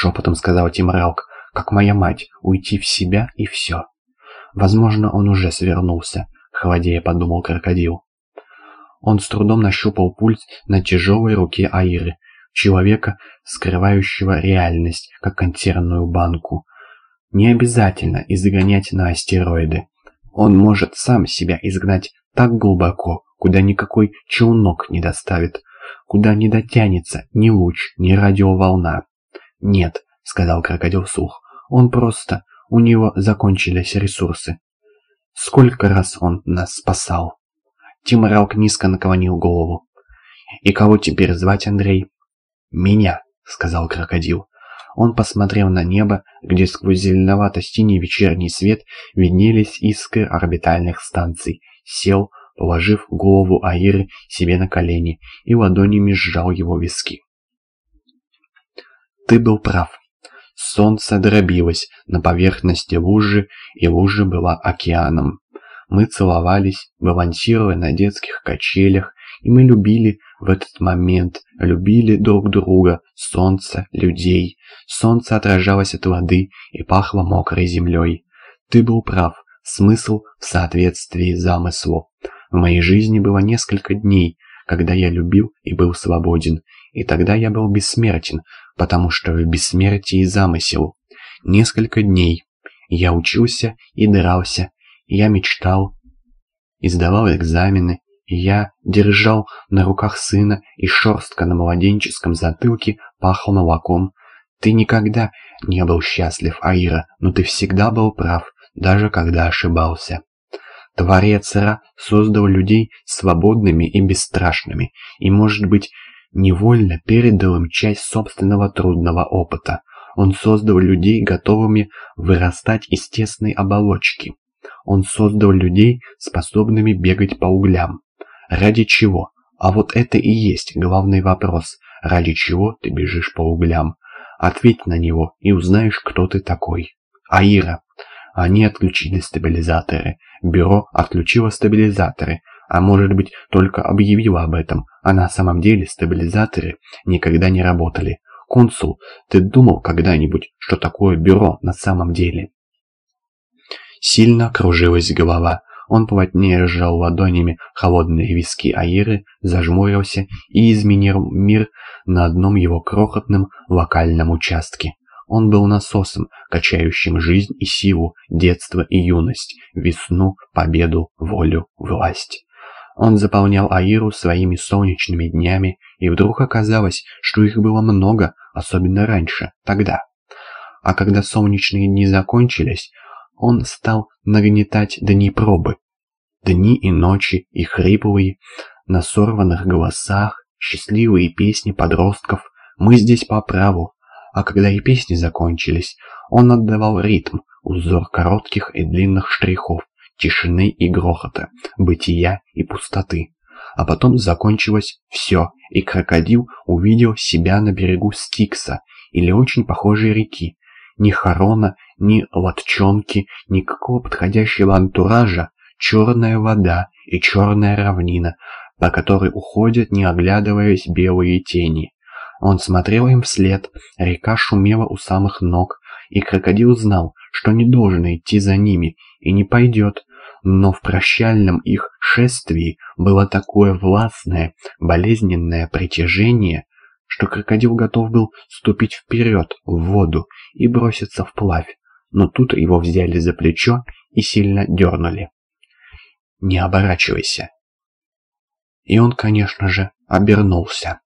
шепотом сказал Тим Ралк, как моя мать, уйти в себя и все. Возможно, он уже свернулся, холодея подумал крокодил. Он с трудом нащупал пульс на тяжелой руке Аиры, человека, скрывающего реальность, как консервную банку. Не обязательно изгонять на астероиды. Он может сам себя изгнать так глубоко, куда никакой челнок не доставит, куда не дотянется ни луч, ни радиоволна. «Нет», — сказал крокодил вслух, — «он просто... У него закончились ресурсы. Сколько раз он нас спасал?» Тиморалк низко наклонил голову. «И кого теперь звать, Андрей?» «Меня», — сказал крокодил. Он посмотрел на небо, где сквозь зеленовато-синий вечерний свет виднелись искры орбитальных станций, сел, положив голову Аиры себе на колени и ладонями сжал его виски. «Ты был прав. Солнце дробилось на поверхности лужи, и лужа была океаном. Мы целовались, балансируя на детских качелях, и мы любили в этот момент, любили друг друга, солнце, людей. Солнце отражалось от воды и пахло мокрой землей. Ты был прав, смысл в соответствии замыслу. В моей жизни было несколько дней, когда я любил и был свободен, и тогда я был бессмертен, потому что в бессмертии замысел. Несколько дней. Я учился и дрался, я мечтал, и сдавал экзамены, я держал на руках сына, и шерстка на младенческом затылке пахла молоком. Ты никогда не был счастлив, Аира, но ты всегда был прав, даже когда ошибался. Творец Ра создал людей свободными и бесстрашными, и, может быть, невольно передал им часть собственного трудного опыта. Он создал людей, готовыми вырастать из тесной оболочки. Он создал людей, способными бегать по углям. Ради чего? А вот это и есть главный вопрос. Ради чего ты бежишь по углям? Ответь на него и узнаешь, кто ты такой. Аира. Они отключили стабилизаторы. Бюро отключило стабилизаторы. А может быть, только объявило об этом, а на самом деле стабилизаторы никогда не работали. Консул, ты думал когда-нибудь, что такое бюро на самом деле? Сильно кружилась голова. Он плотнее сжал ладонями холодные виски Аиры, зажмурился и изменил мир на одном его крохотном локальном участке. Он был насосом, качающим жизнь и силу, детство и юность, весну, победу, волю, власть. Он заполнял Аиру своими солнечными днями, и вдруг оказалось, что их было много, особенно раньше, тогда. А когда солнечные дни закончились, он стал нагнетать дни пробы. Дни и ночи, и хриплые, на сорванных голосах, счастливые песни подростков «Мы здесь по праву». А когда и песни закончились, он отдавал ритм, узор коротких и длинных штрихов, тишины и грохота, бытия и пустоты. А потом закончилось все, и крокодил увидел себя на берегу Стикса или очень похожей реки, ни хорона, ни латчонки, никакого подходящего антуража, черная вода и черная равнина, по которой уходят, не оглядываясь, белые тени. Он смотрел им вслед, река шумела у самых ног, и крокодил знал, что не должен идти за ними, и не пойдет, но в прощальном их шествии было такое властное, болезненное притяжение, что крокодил готов был ступить вперед в воду и броситься вплавь, но тут его взяли за плечо и сильно дернули. «Не оборачивайся!» И он, конечно же, обернулся.